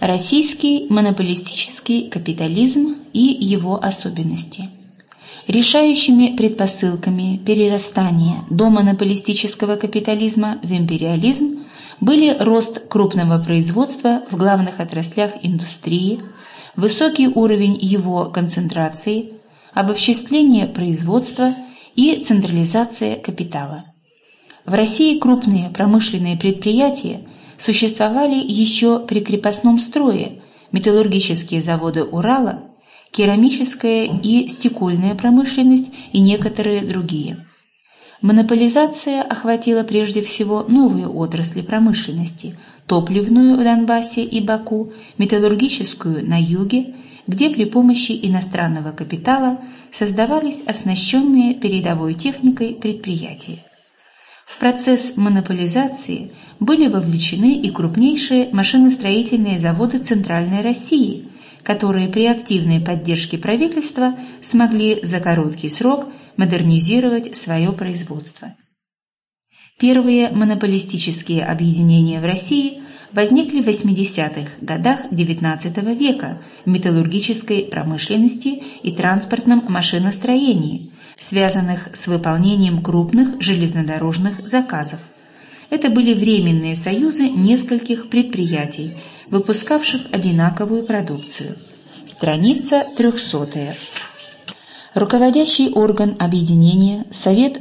Российский монополистический капитализм и его особенности. Решающими предпосылками перерастания до монополистического капитализма в империализм были рост крупного производства в главных отраслях индустрии, высокий уровень его концентрации, обобществление производства и централизация капитала. В России крупные промышленные предприятия существовали еще при крепостном строе, металлургические заводы Урала, керамическая и стекольная промышленность и некоторые другие. Монополизация охватила прежде всего новые отрасли промышленности – топливную в Донбассе и Баку, металлургическую на юге, где при помощи иностранного капитала создавались оснащенные передовой техникой предприятия. В процесс монополизации были вовлечены и крупнейшие машиностроительные заводы Центральной России, которые при активной поддержке правительства смогли за короткий срок модернизировать свое производство. Первые монополистические объединения в России возникли в 80-х годах XIX века в металлургической промышленности и транспортном машиностроении – связанных с выполнением крупных железнодорожных заказов. Это были временные союзы нескольких предприятий, выпускавших одинаковую продукцию. Страница 300. Руководящий орган объединения, Совет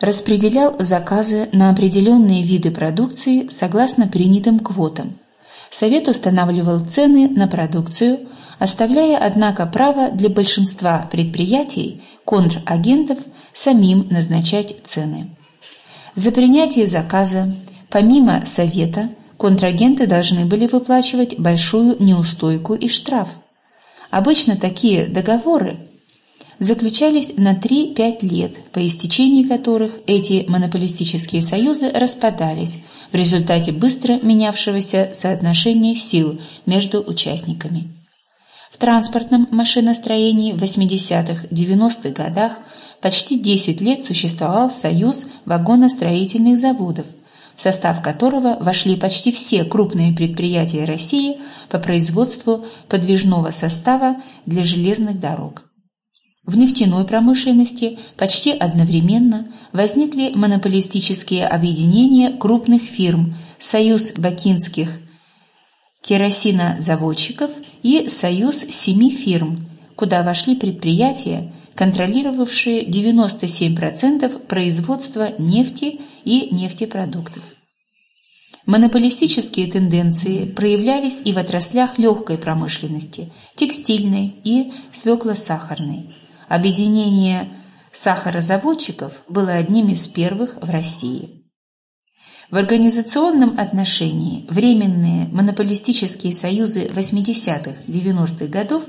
распределял заказы на определенные виды продукции согласно принятым квотам. Совет устанавливал цены на продукцию, оставляя, однако, право для большинства предприятий контрагентов самим назначать цены. За принятие заказа, помимо совета, контрагенты должны были выплачивать большую неустойку и штраф. Обычно такие договоры заключались на 3-5 лет, по истечении которых эти монополистические союзы распадались в результате быстро менявшегося соотношения сил между участниками. В транспортном машиностроении в 80-90-х годах почти 10 лет существовал Союз вагоностроительных заводов, в состав которого вошли почти все крупные предприятия России по производству подвижного состава для железных дорог. В нефтяной промышленности почти одновременно возникли монополистические объединения крупных фирм «Союз бакинских керосинозаводчиков и союз семи фирм, куда вошли предприятия, контролировавшие 97% производства нефти и нефтепродуктов. Монополистические тенденции проявлялись и в отраслях легкой промышленности, текстильной и свекло-сахарной. Объединение сахарозаводчиков было одним из первых в России. В организационном отношении временные монополистические союзы 80-х-90-х годов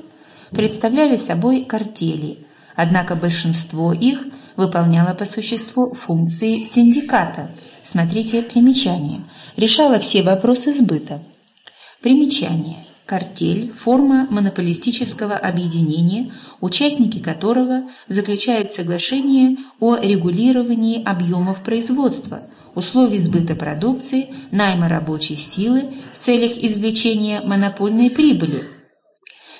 представляли собой картели, однако большинство их выполняло по существу функции синдиката, смотрите примечание, решало все вопросы сбыта. Примечание. Картель – форма монополистического объединения, участники которого заключают соглашение о регулировании объемов производства – условий сбыта продукции, найма рабочей силы в целях извлечения монопольной прибыли.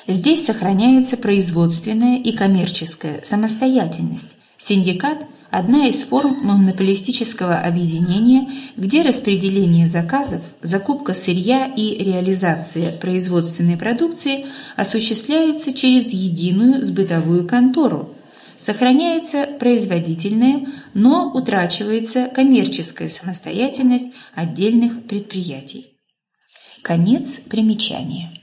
Здесь сохраняется производственная и коммерческая самостоятельность. Синдикат – одна из форм монополистического объединения, где распределение заказов, закупка сырья и реализация производственной продукции осуществляются через единую сбытовую контору – Сохраняется производительная, но утрачивается коммерческая самостоятельность отдельных предприятий. Конец примечания.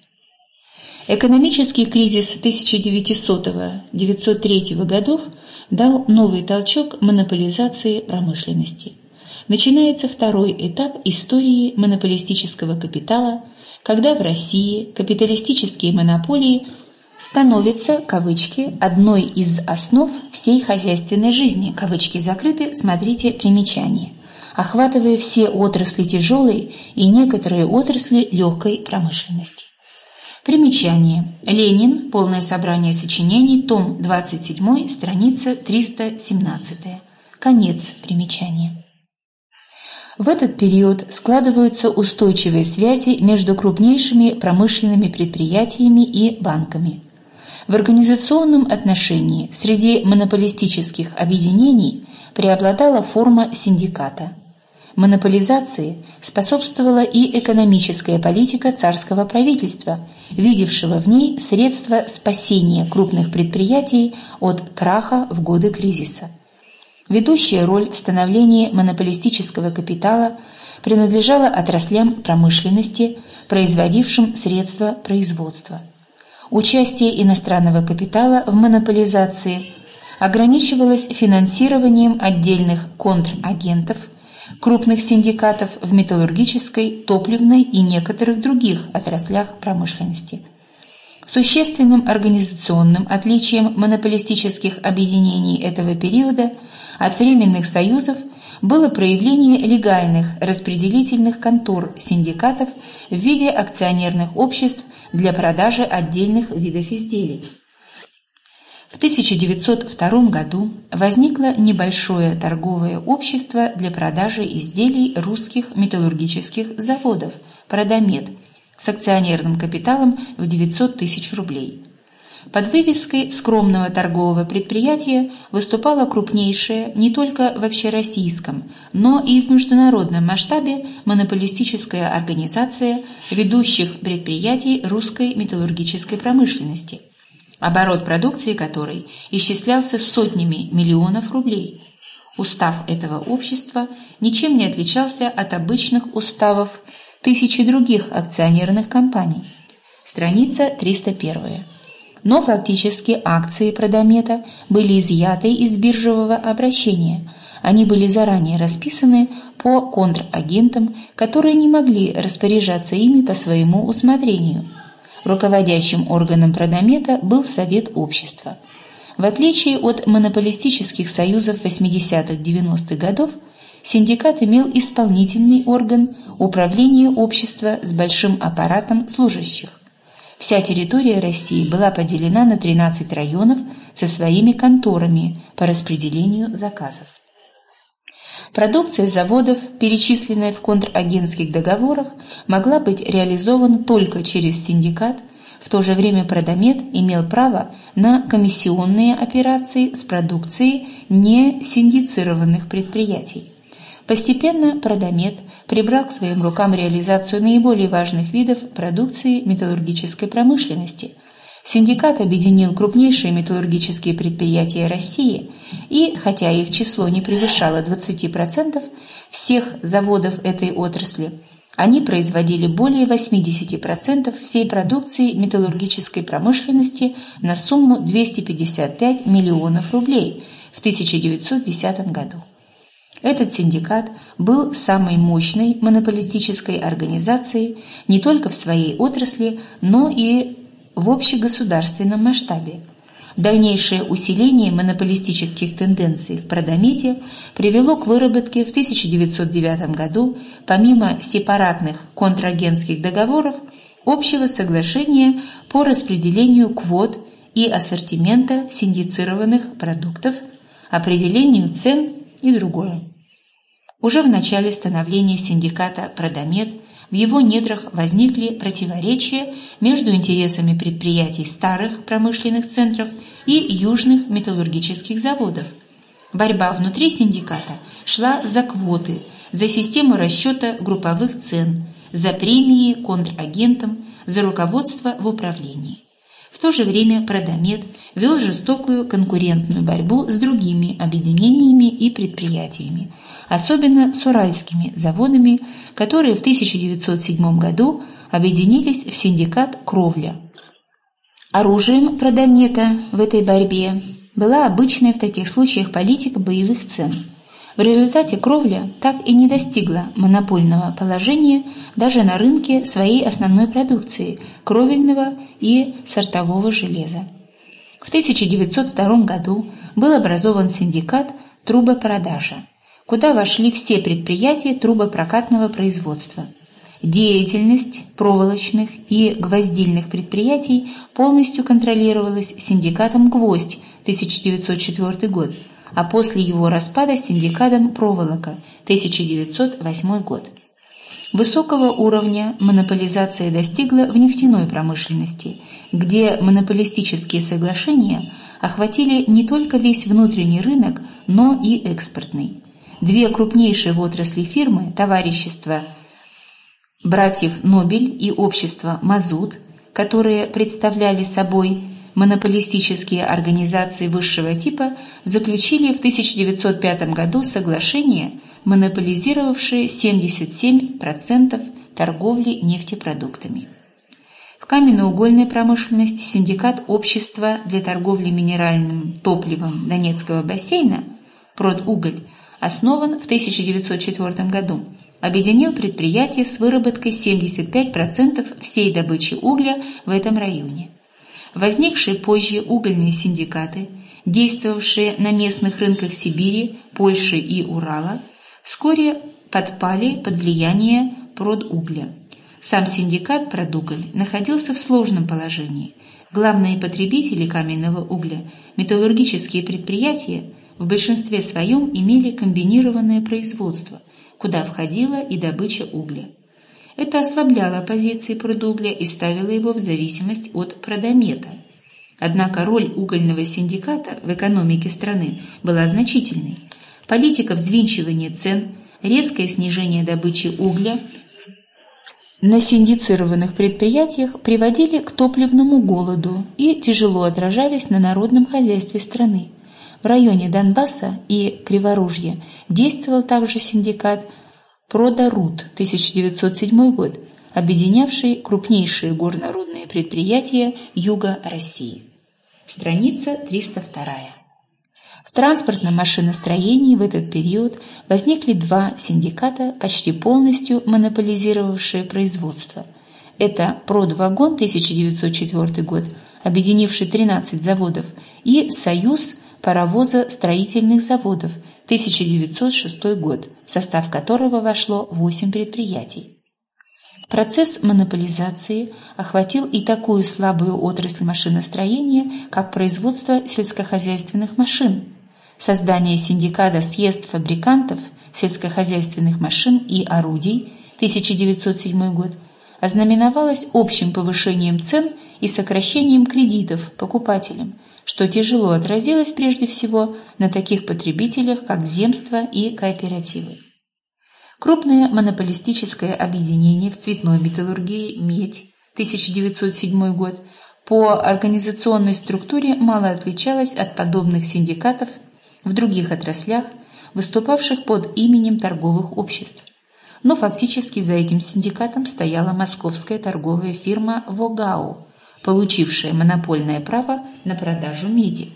Экономический кризис 1900-1903 годов дал новый толчок монополизации промышленности. Начинается второй этап истории монополистического капитала, когда в России капиталистические монополии – становится, кавычки, одной из основ всей хозяйственной жизни, кавычки закрыты, смотрите примечание, охватывая все отрасли тяжелой и некоторые отрасли легкой промышленности. Примечание. Ленин. Полное собрание сочинений. Том 27. Страница 317. Конец примечания. В этот период складываются устойчивые связи между крупнейшими промышленными предприятиями и банками. В организационном отношении среди монополистических объединений преобладала форма синдиката. Монополизации способствовала и экономическая политика царского правительства, видевшего в ней средства спасения крупных предприятий от краха в годы кризиса. Ведущая роль в становлении монополистического капитала принадлежала отраслям промышленности, производившим средства производства. Участие иностранного капитала в монополизации ограничивалось финансированием отдельных контрагентов, крупных синдикатов в металлургической, топливной и некоторых других отраслях промышленности. Существенным организационным отличием монополистических объединений этого периода – от временных союзов было проявление легальных распределительных контор синдикатов в виде акционерных обществ для продажи отдельных видов изделий. В 1902 году возникло небольшое торговое общество для продажи изделий русских металлургических заводов «Продомет» с акционерным капиталом в 900 тысяч рублей. Под вывеской скромного торгового предприятия выступала крупнейшая не только в общероссийском, но и в международном масштабе монополистическая организация ведущих предприятий русской металлургической промышленности, оборот продукции которой исчислялся сотнями миллионов рублей. Устав этого общества ничем не отличался от обычных уставов тысячи других акционерных компаний. Страница 301 но фактически акции Продомета были изъяты из биржевого обращения. Они были заранее расписаны по контрагентам, которые не могли распоряжаться ими по своему усмотрению. Руководящим органом Продомета был Совет общества. В отличие от монополистических союзов 80-х-90-х годов, синдикат имел исполнительный орган управления общества с большим аппаратом служащих. Вся территория России была поделена на 13 районов со своими конторами по распределению заказов. Продукция заводов, перечисленная в контрагентских договорах, могла быть реализована только через синдикат, в то же время Продомет имел право на комиссионные операции с продукцией несиндицированных предприятий. Постепенно Продомет прибрал к своим рукам реализацию наиболее важных видов продукции металлургической промышленности. Синдикат объединил крупнейшие металлургические предприятия России и, хотя их число не превышало 20% всех заводов этой отрасли, они производили более 80% всей продукции металлургической промышленности на сумму 255 миллионов рублей в 1910 году. Этот синдикат был самой мощной монополистической организацией не только в своей отрасли, но и в общегосударственном масштабе. Дальнейшее усиление монополистических тенденций в Продомете привело к выработке в 1909 году, помимо сепаратных контрагентских договоров, общего соглашения по распределению квот и ассортимента синдицированных продуктов, определению цен и другое. Уже в начале становления синдиката «Продомет» в его недрах возникли противоречия между интересами предприятий старых промышленных центров и южных металлургических заводов. Борьба внутри синдиката шла за квоты, за систему расчета групповых цен, за премии контрагентам, за руководство в управлении. В то же время Продомет вел жестокую конкурентную борьбу с другими объединениями и предприятиями – особенно с уральскими заводами, которые в 1907 году объединились в синдикат «Кровля». Оружием продомета в этой борьбе была обычная в таких случаях политика боевых цен. В результате Кровля так и не достигла монопольного положения даже на рынке своей основной продукции – кровельного и сортового железа. В 1902 году был образован синдикат трубопродажа куда вошли все предприятия трубопрокатного производства. Деятельность проволочных и гвоздильных предприятий полностью контролировалась синдикатом «Гвоздь» 1904 год, а после его распада синдикатом «Проволока» 1908 год. Высокого уровня монополизация достигла в нефтяной промышленности, где монополистические соглашения охватили не только весь внутренний рынок, но и экспортный. Две крупнейшие в отрасли фирмы, товарищество братьев Нобель и общество Мазут, которые представляли собой монополистические организации высшего типа, заключили в 1905 году соглашение, монополизировавшее 77% торговли нефтепродуктами. В каменноугольной промышленности синдикат общества для торговли минеральным топливом Донецкого бассейна «Продуголь» основан в 1904 году, объединил предприятия с выработкой 75% всей добычи угля в этом районе. Возникшие позже угольные синдикаты, действовавшие на местных рынках Сибири, Польши и Урала, вскоре подпали под влияние продугля. Сам синдикат «Продуголь» находился в сложном положении. Главные потребители каменного угля, металлургические предприятия, в большинстве своем имели комбинированное производство, куда входила и добыча угля. Это ослабляло позиции продугля и ставило его в зависимость от продомета. Однако роль угольного синдиката в экономике страны была значительной. Политика взвинчивания цен, резкое снижение добычи угля на синдицированных предприятиях приводили к топливному голоду и тяжело отражались на народном хозяйстве страны. В районе Донбасса и Криворужья действовал также синдикат «Продорут» 1907 год, объединявший крупнейшие горнорудные предприятия Юга России. Страница 302. В транспортном машиностроении в этот период возникли два синдиката, почти полностью монополизировавшие производство. Это «Продвагон» 1904 год, объединивший 13 заводов, и «Союз» паровозостроительных заводов 1906 год, в состав которого вошло 8 предприятий. Процесс монополизации охватил и такую слабую отрасль машиностроения, как производство сельскохозяйственных машин. Создание синдиката съезд фабрикантов сельскохозяйственных машин и орудий 1907 год ознаменовалось общим повышением цен и сокращением кредитов покупателям, что тяжело отразилось прежде всего на таких потребителях, как земства и кооперативы. Крупное монополистическое объединение в цветной металлургии «Медь» 1907 год по организационной структуре мало отличалось от подобных синдикатов в других отраслях, выступавших под именем торговых обществ. Но фактически за этим синдикатом стояла московская торговая фирма «Вогау», получившая монопольное право на продажу меди.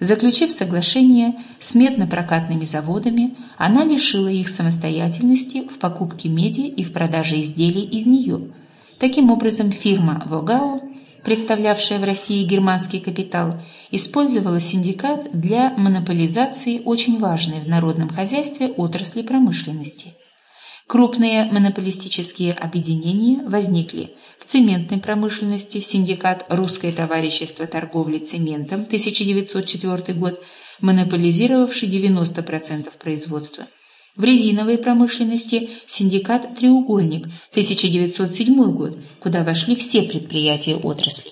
Заключив соглашение с медно-прокатными заводами, она лишила их самостоятельности в покупке меди и в продаже изделий из нее. Таким образом, фирма «Вогау», представлявшая в России германский капитал, использовала синдикат для монополизации очень важной в народном хозяйстве отрасли промышленности. Крупные монополистические объединения возникли в цементной промышленности синдикат «Русское товарищество торговли цементом» 1904 год, монополизировавший 90% производства. В резиновой промышленности синдикат «Треугольник» 1907 год, куда вошли все предприятия отрасли.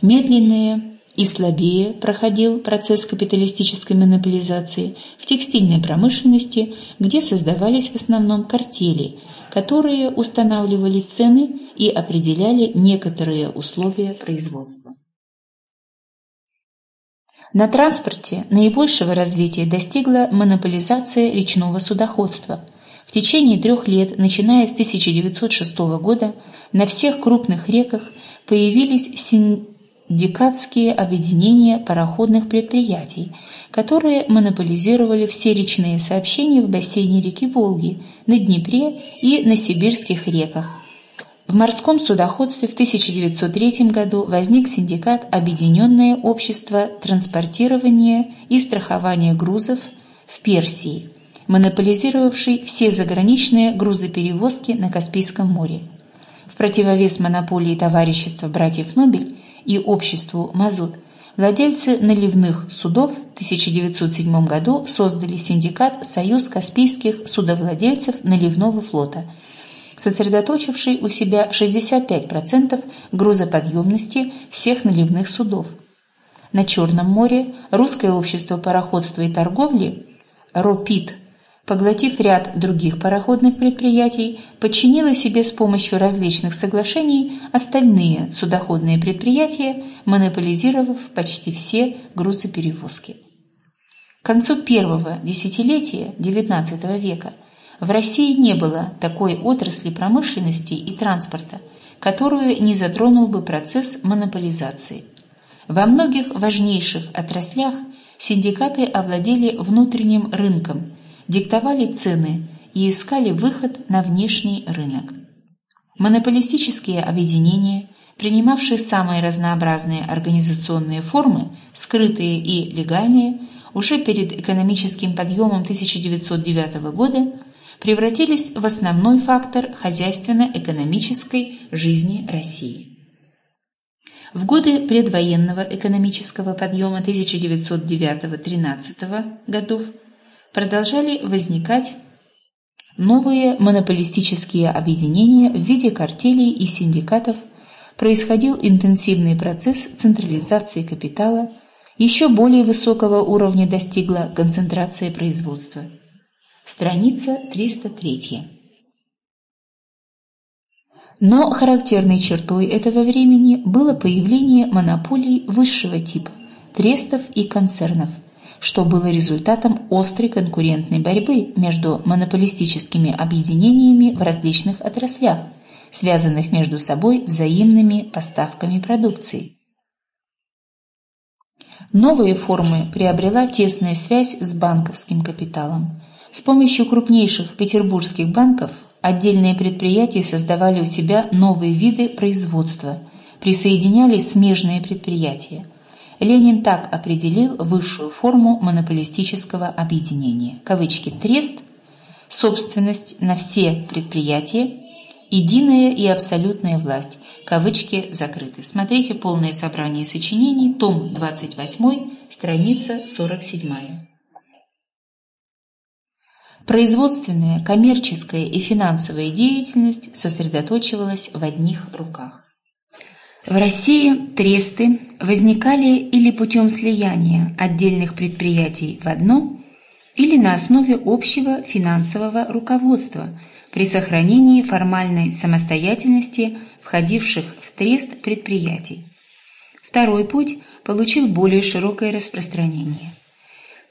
Медленные и слабее проходил процесс капиталистической монополизации в текстильной промышленности, где создавались в основном картели, которые устанавливали цены и определяли некоторые условия производства. На транспорте наибольшего развития достигла монополизация речного судоходства. В течение трех лет, начиная с 1906 года, на всех крупных реках появились дикатские объединения пароходных предприятий, которые монополизировали все речные сообщения в бассейне реки Волги, на Днепре и на сибирских реках. В морском судоходстве в 1903 году возник синдикат Объединенное общество транспортирования и страхования грузов в Персии, монополизировавший все заграничные грузоперевозки на Каспийском море. В противовес монополии товарищества братьев Нобель и обществу «Мазут» владельцы наливных судов в 1907 году создали синдикат «Союз Каспийских судовладельцев наливного флота», сосредоточивший у себя 65% грузоподъемности всех наливных судов. На Черном море Русское общество пароходства и торговли «РОПИТ» поглотив ряд других пароходных предприятий, подчинила себе с помощью различных соглашений остальные судоходные предприятия, монополизировав почти все грузоперевозки. К концу первого десятилетия XIX века в России не было такой отрасли промышленности и транспорта, которую не затронул бы процесс монополизации. Во многих важнейших отраслях синдикаты овладели внутренним рынком, диктовали цены и искали выход на внешний рынок. Монополистические объединения, принимавшие самые разнообразные организационные формы, скрытые и легальные, уже перед экономическим подъемом 1909 года превратились в основной фактор хозяйственно-экономической жизни России. В годы предвоенного экономического подъема 1909-13 годов продолжали возникать новые монополистические объединения в виде картелей и синдикатов, происходил интенсивный процесс централизации капитала, еще более высокого уровня достигла концентрация производства. Страница 303. Но характерной чертой этого времени было появление монополий высшего типа – трестов и концернов, что было результатом острой конкурентной борьбы между монополистическими объединениями в различных отраслях, связанных между собой взаимными поставками продукции. Новые формы приобрела тесная связь с банковским капиталом. С помощью крупнейших петербургских банков отдельные предприятия создавали у себя новые виды производства, присоединяли смежные предприятия – Ленин так определил высшую форму монополистического объединения. Кавычки «трест» – собственность на все предприятия, единая и абсолютная власть. Кавычки закрыты. Смотрите полное собрание сочинений, том 28, страница 47. Производственная, коммерческая и финансовая деятельность сосредоточивалась в одних руках. В России тресты возникали или путем слияния отдельных предприятий в одно, или на основе общего финансового руководства при сохранении формальной самостоятельности входивших в трест предприятий. Второй путь получил более широкое распространение.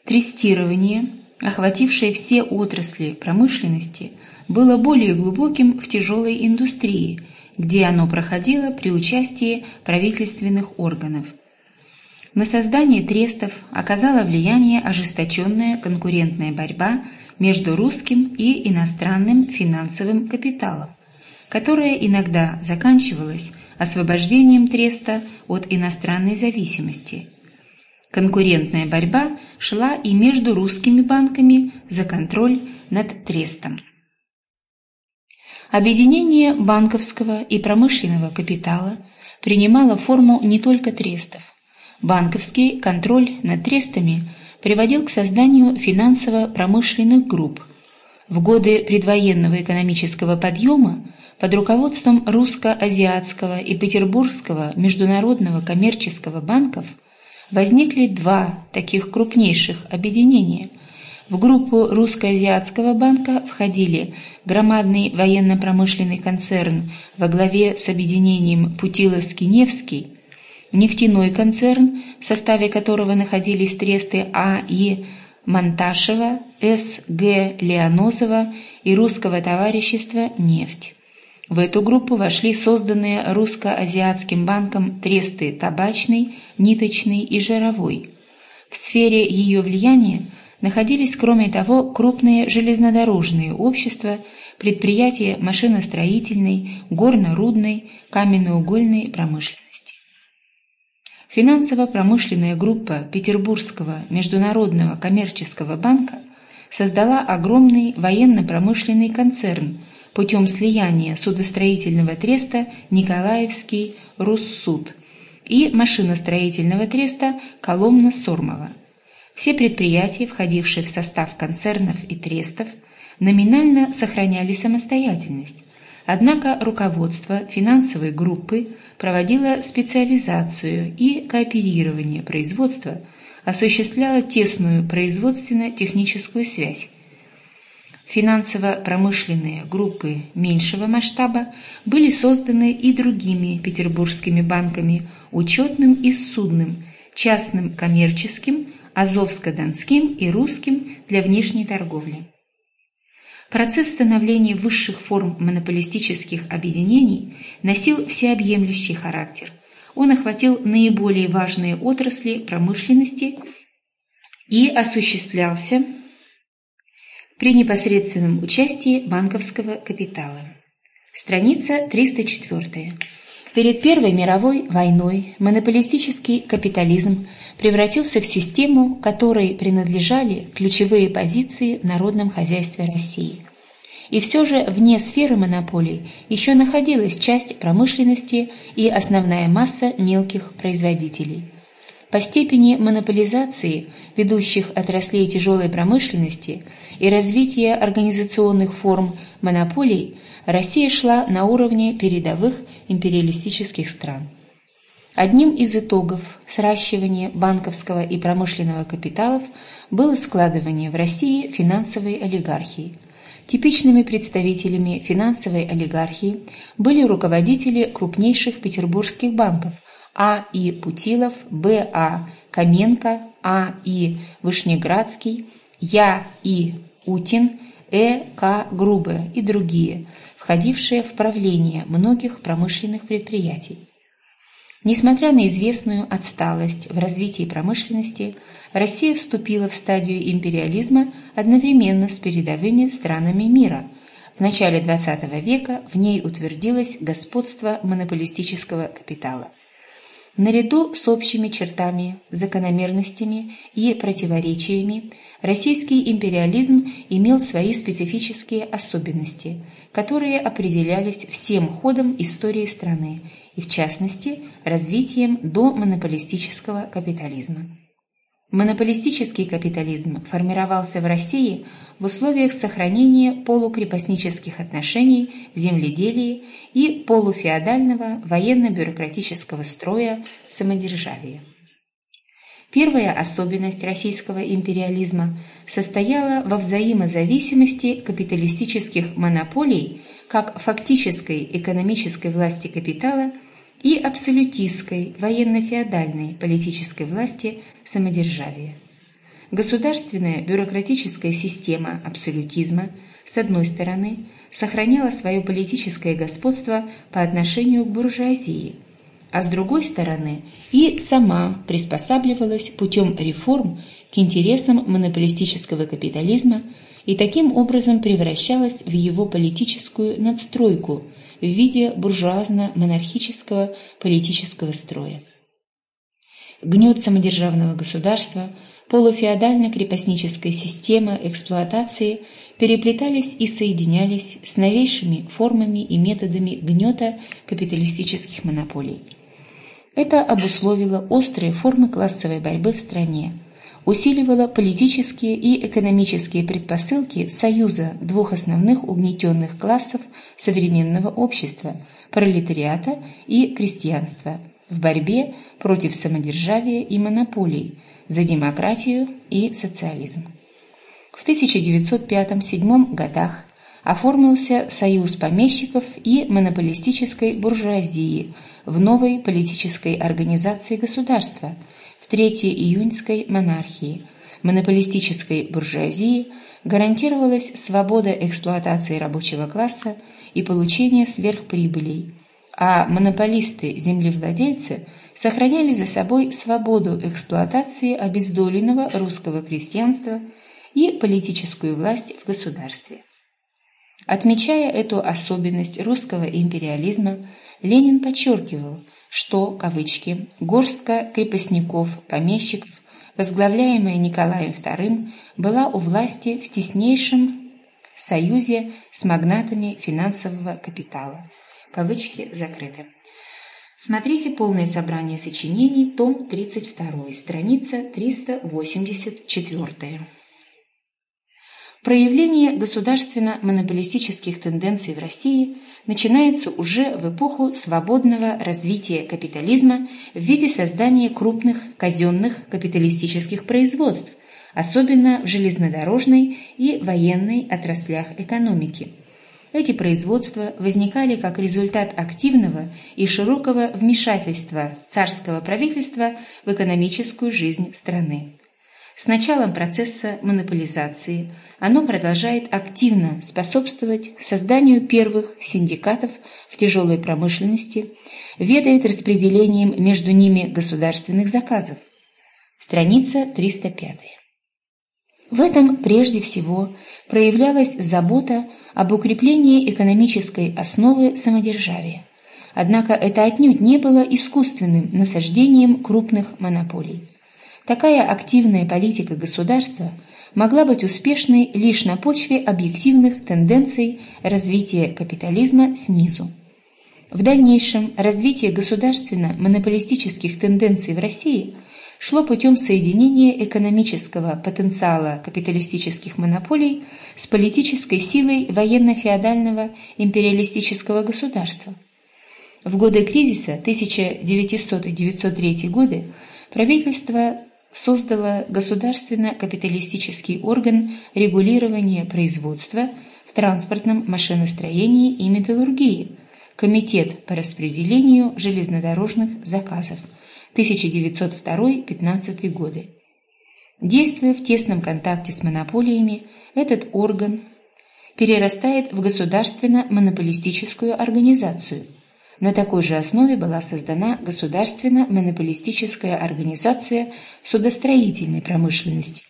Трестирование, охватившее все отрасли промышленности, было более глубоким в тяжелой индустрии – где оно проходило при участии правительственных органов. На создание трестов оказала влияние ожесточенная конкурентная борьба между русским и иностранным финансовым капиталом, которая иногда заканчивалась освобождением треста от иностранной зависимости. Конкурентная борьба шла и между русскими банками за контроль над трестом. Объединение банковского и промышленного капитала принимало форму не только трестов. Банковский контроль над трестами приводил к созданию финансово-промышленных групп. В годы предвоенного экономического подъема под руководством русско-азиатского и петербургского международного коммерческого банков возникли два таких крупнейших объединения – в группу Русско-Азиатского банка входили громадный военно-промышленный концерн во главе с объединением Путиловский-Невский, нефтяной концерн, в составе которого находились тресты А. И. Монташева, С. Г. Леонозова и русского товарищества «Нефть». В эту группу вошли созданные русско-азиатским банком тресты табачный, ниточный и жировой. В сфере ее влияния находились, кроме того, крупные железнодорожные общества, предприятия машиностроительной, горно-рудной, каменноугольной промышленности. Финансово-промышленная группа Петербургского международного коммерческого банка создала огромный военно-промышленный концерн путем слияния судостроительного треста «Николаевский Руссуд», и машиностроительного треста Коломна-Сормова. Все предприятия, входившие в состав концернов и трестов, номинально сохраняли самостоятельность, однако руководство финансовой группы проводило специализацию и кооперирование производства, осуществляло тесную производственно-техническую связь. Финансово-промышленные группы меньшего масштаба были созданы и другими петербургскими банками учетным и судным, частным коммерческим, Азовско-Донским и Русским для внешней торговли. Процесс становления высших форм монополистических объединений носил всеобъемлющий характер. Он охватил наиболее важные отрасли промышленности и осуществлялся при непосредственном участии банковского капитала. Страница 304. Перед Первой мировой войной монополистический капитализм превратился в систему, которой принадлежали ключевые позиции в народном хозяйстве России. И все же вне сферы монополий еще находилась часть промышленности и основная масса мелких производителей. По степени монополизации ведущих отраслей тяжелой промышленности и развития организационных форм монополий Россия шла на уровне передовых империалистических стран. Одним из итогов сращивания банковского и промышленного капиталов было складывание в России финансовой олигархии. Типичными представителями финансовой олигархии были руководители крупнейших петербургских банков А. И. Путилов, Б. А. Каменко, А. И. Вышнеградский, Я. И. Утин, Э. К. Грубе и другие, входившие в правление многих промышленных предприятий. Несмотря на известную отсталость в развитии промышленности, Россия вступила в стадию империализма одновременно с передовыми странами мира. В начале XX века в ней утвердилось господство монополистического капитала. Наряду с общими чертами, закономерностями и противоречиями российский империализм имел свои специфические особенности, которые определялись всем ходом истории страны и, в частности, развитием до монополистического капитализма. Монополистический капитализм формировался в России в условиях сохранения полукрепостнических отношений в земледелии и полуфеодального военно-бюрократического строя самодержавия. Первая особенность российского империализма состояла во взаимозависимости капиталистических монополий как фактической экономической власти капитала и абсолютистской военно-феодальной политической власти самодержавия. Государственная бюрократическая система абсолютизма, с одной стороны, сохраняла свое политическое господство по отношению к буржуазии, а с другой стороны и сама приспосабливалась путем реформ к интересам монополистического капитализма и таким образом превращалась в его политическую надстройку – в виде буржуазно-монархического политического строя. Гнет самодержавного государства, полуфеодально-крепостническая система эксплуатации переплетались и соединялись с новейшими формами и методами гнета капиталистических монополий. Это обусловило острые формы классовой борьбы в стране, усиливала политические и экономические предпосылки союза двух основных угнетенных классов современного общества – пролетариата и крестьянства в борьбе против самодержавия и монополий, за демократию и социализм. В 1905-1907 годах оформился союз помещиков и монополистической буржуазии в новой политической организации государства – в Третьей июньской монархии, монополистической буржуазии гарантировалась свобода эксплуатации рабочего класса и получения сверхприбылей, а монополисты-землевладельцы сохраняли за собой свободу эксплуатации обездоленного русского крестьянства и политическую власть в государстве. Отмечая эту особенность русского империализма, Ленин подчеркивал, что, кавычки, горстка крепостников-помещиков, возглавляемая Николаем II, была у власти в теснейшем союзе с магнатами финансового капитала. Кавычки закрыты. Смотрите полное собрание сочинений, том 32, страница 384. Проявление государственно-монополистических тенденций в России начинается уже в эпоху свободного развития капитализма в виде создания крупных казенных капиталистических производств, особенно в железнодорожной и военной отраслях экономики – эти производства возникали как результат активного и широкого вмешательства царского правительства в экономическую жизнь страны. С началом процесса монополизации оно продолжает активно способствовать созданию первых синдикатов в тяжелой промышленности, ведает распределением между ними государственных заказов. Страница 305. В этом прежде всего проявлялась забота об укреплении экономической основы самодержавия. Однако это отнюдь не было искусственным насаждением крупных монополий. Такая активная политика государства могла быть успешной лишь на почве объективных тенденций развития капитализма снизу. В дальнейшем развитие государственно-монополистических тенденций в России – шло путем соединения экономического потенциала капиталистических монополий с политической силой военно-феодального империалистического государства. В годы кризиса 1900-1903 годы правительство создало государственно-капиталистический орган регулирования производства в транспортном машиностроении и металлургии, Комитет по распределению железнодорожных заказов – 1902-15 годы. Действуя в тесном контакте с монополиями, этот орган перерастает в государственно-монополистическую организацию. На такой же основе была создана государственно-монополистическая организация судостроительной промышленности.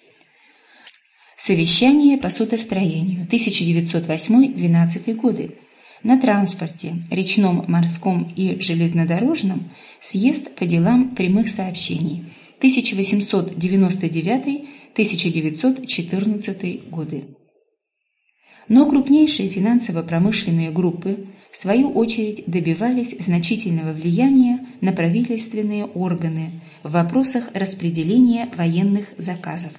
Совещание по судостроению 1908-12 годы на транспорте, речном, морском и железнодорожном съезд по делам прямых сообщений 1899-1914 годы. Но крупнейшие финансово-промышленные группы в свою очередь добивались значительного влияния на правительственные органы в вопросах распределения военных заказов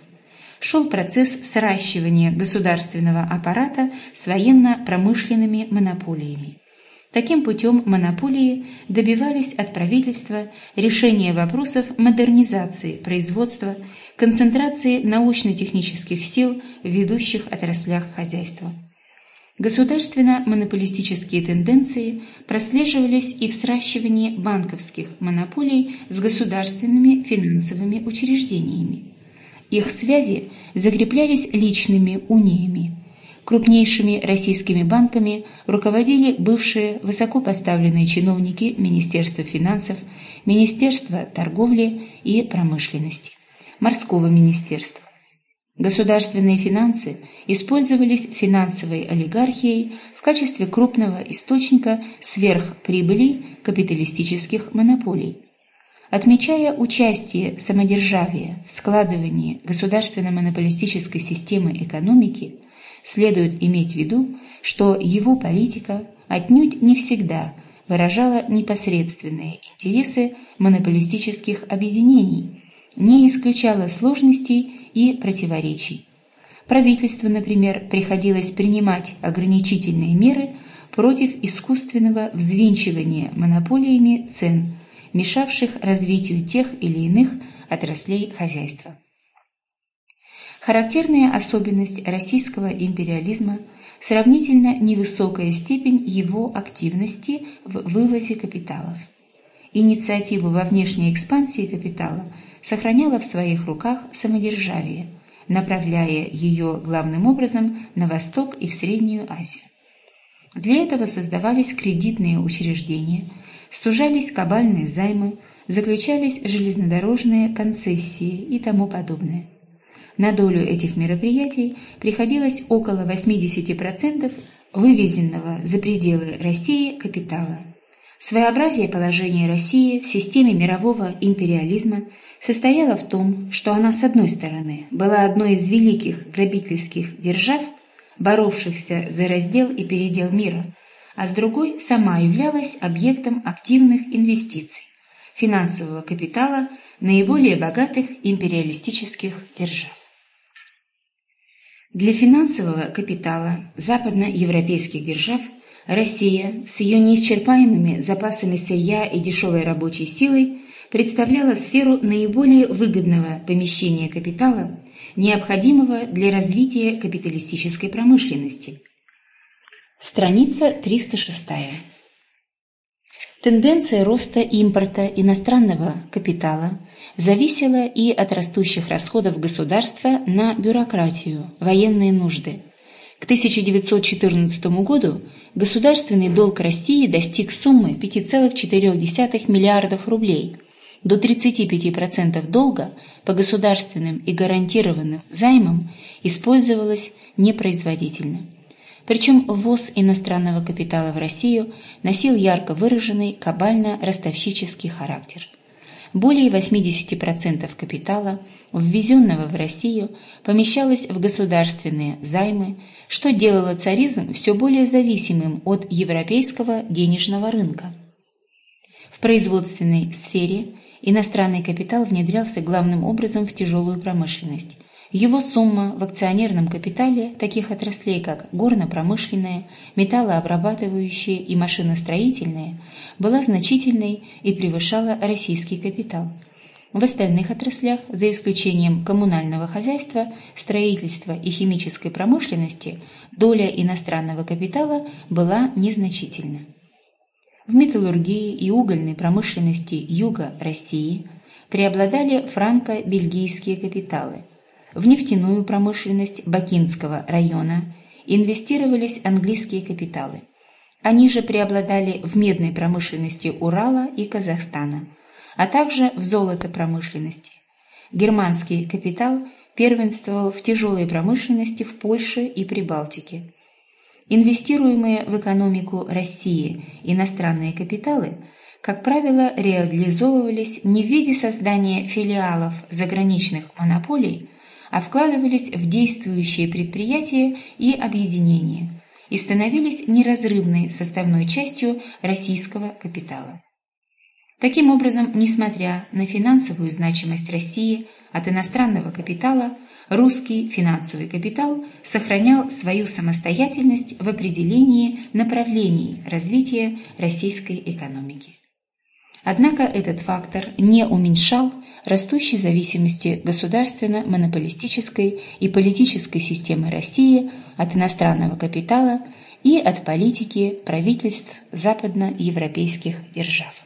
шел процесс сращивания государственного аппарата с военно-промышленными монополиями. Таким путем монополии добивались от правительства решения вопросов модернизации производства, концентрации научно-технических сил в ведущих отраслях хозяйства. Государственно-монополистические тенденции прослеживались и в сращивании банковских монополий с государственными финансовыми учреждениями. Их связи закреплялись личными униями. Крупнейшими российскими банками руководили бывшие высокопоставленные чиновники Министерства финансов, Министерства торговли и промышленности, Морского министерства. Государственные финансы использовались финансовой олигархией в качестве крупного источника сверхприбылей капиталистических монополий. Отмечая участие самодержавия в складывании государственно-монополистической системы экономики, следует иметь в виду, что его политика отнюдь не всегда выражала непосредственные интересы монополистических объединений, не исключала сложностей и противоречий. Правительству, например, приходилось принимать ограничительные меры против искусственного взвинчивания монополиями цен – мешавших развитию тех или иных отраслей хозяйства. Характерная особенность российского империализма – сравнительно невысокая степень его активности в вывозе капиталов. Инициативу во внешней экспансии капитала сохраняла в своих руках самодержавие, направляя ее главным образом на Восток и в Среднюю Азию. Для этого создавались кредитные учреждения – сужались кабальные займы, заключались железнодорожные концессии и тому подобное. На долю этих мероприятий приходилось около 80% вывезенного за пределы России капитала. Своеобразие положения России в системе мирового империализма состояло в том, что она, с одной стороны, была одной из великих грабительских держав, боровшихся за раздел и передел мира – а с другой сама являлась объектом активных инвестиций, финансового капитала наиболее богатых империалистических держав. Для финансового капитала западноевропейских держав Россия с ее неисчерпаемыми запасами сырья и дешевой рабочей силой представляла сферу наиболее выгодного помещения капитала, необходимого для развития капиталистической промышленности. Страница 306. Тенденция роста импорта иностранного капитала зависела и от растущих расходов государства на бюрократию, военные нужды. К 1914 году государственный долг России достиг суммы 5,4 миллиардов рублей. До 35% долга по государственным и гарантированным займам использовалось непроизводительно. Причем ввоз иностранного капитала в Россию носил ярко выраженный кабально-ростовщический характер. Более 80% капитала, ввезенного в Россию, помещалось в государственные займы, что делало царизм все более зависимым от европейского денежного рынка. В производственной сфере иностранный капитал внедрялся главным образом в тяжелую промышленность, его сумма в акционерном капитале таких отраслей, как горно-промышленная, металлообрабатывающая и машиностроительная, была значительной и превышала российский капитал. В остальных отраслях, за исключением коммунального хозяйства, строительства и химической промышленности, доля иностранного капитала была незначительна. В металлургии и угольной промышленности юга России преобладали франко-бельгийские капиталы – в нефтяную промышленность Бакинского района инвестировались английские капиталы. Они же преобладали в медной промышленности Урала и Казахстана, а также в золотопромышленности. Германский капитал первенствовал в тяжелой промышленности в Польше и Прибалтике. Инвестируемые в экономику России иностранные капиталы, как правило, реализовывались не в виде создания филиалов заграничных монополий, а вкладывались в действующие предприятия и объединения и становились неразрывной составной частью российского капитала. Таким образом, несмотря на финансовую значимость России от иностранного капитала, русский финансовый капитал сохранял свою самостоятельность в определении направлений развития российской экономики. Однако этот фактор не уменьшал растущей зависимости государственно-монополистической и политической системы России от иностранного капитала и от политики правительств западноевропейских держав.